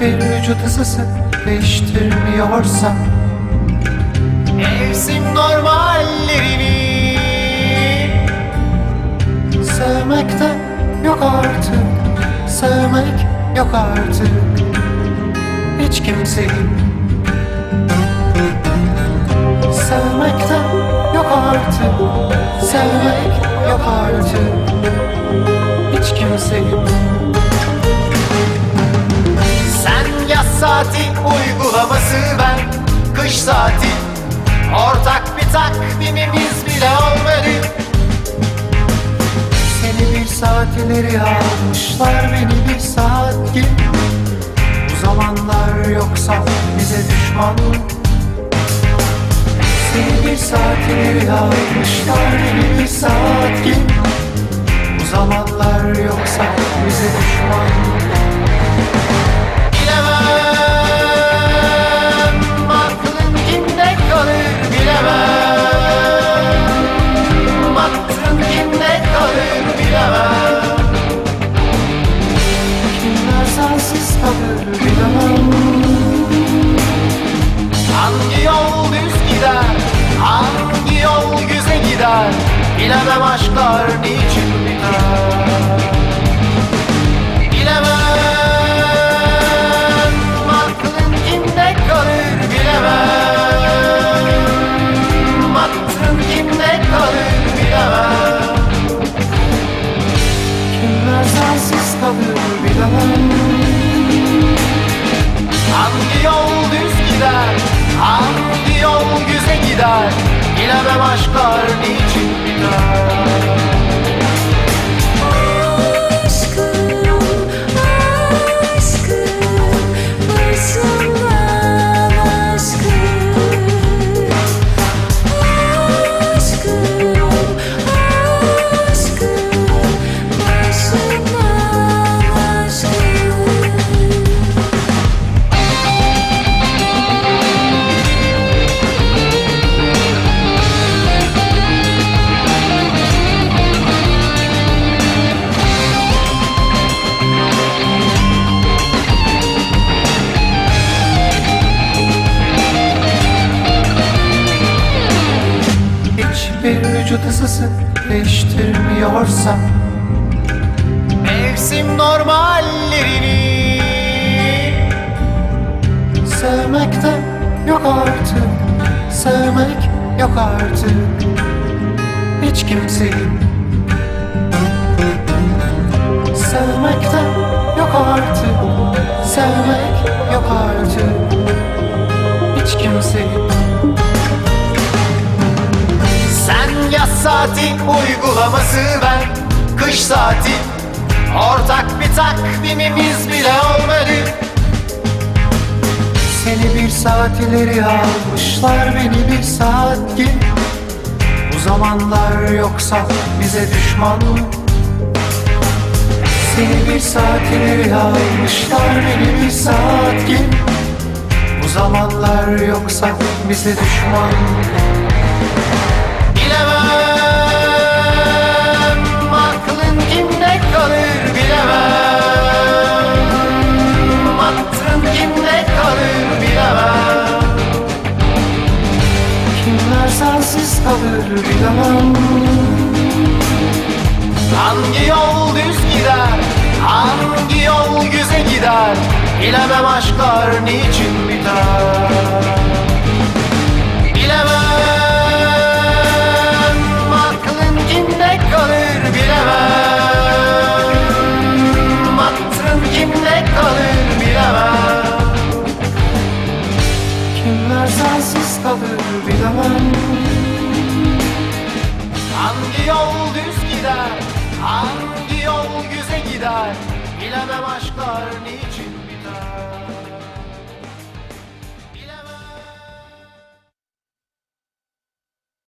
vücut ısısı değiştirmiyorsa Mevsim normallerini Sevmekte yok artık Sevmek yok artık. Hiç kimseyi Sevmekte yok artık Sevmek takvimimiz bile olmadı Seni bir saat ileri almışlar Beni bir saat gibi Bu zamanlar yoksa bize düşman Seni bir saat ileri almışlar Beni bir saat gibi Bu zamanlar yoksa bize düşman Hangi yol düz gider? Hangi yol güze gider? Bilemem aşklar niçin biter aşklar niçin Hiçbir vücut ısısı değiştirmiyorsa. Mevsim normallerini Sevmekte yok artık Sevmek yok artık. Hiç kimseyi Sevmekte yok artık Sevmek yok artık. Hiç kimseyi saati uygulaması ben. Kış saati Ortak bir takvimimiz bile olmadı. Seni bir saat ileri almışlar Beni bir saat gibi Bu zamanlar yoksa bize düşman Seni bir saat ileri almışlar Beni bir saat gibi Bu zamanlar yoksa bize düşman Bilemem bilemem Hangi yol düz gider? Hangi yol güze gider? Bilemem aşklar niçin biter? Bilemem. Aklın kimde kalır bilemem. Aklın kimde kalır bilemem. Kimler sensiz kalır bilemem Hangi yol düz gider? Hangi yol güze gider? Bilemem aşklar niçin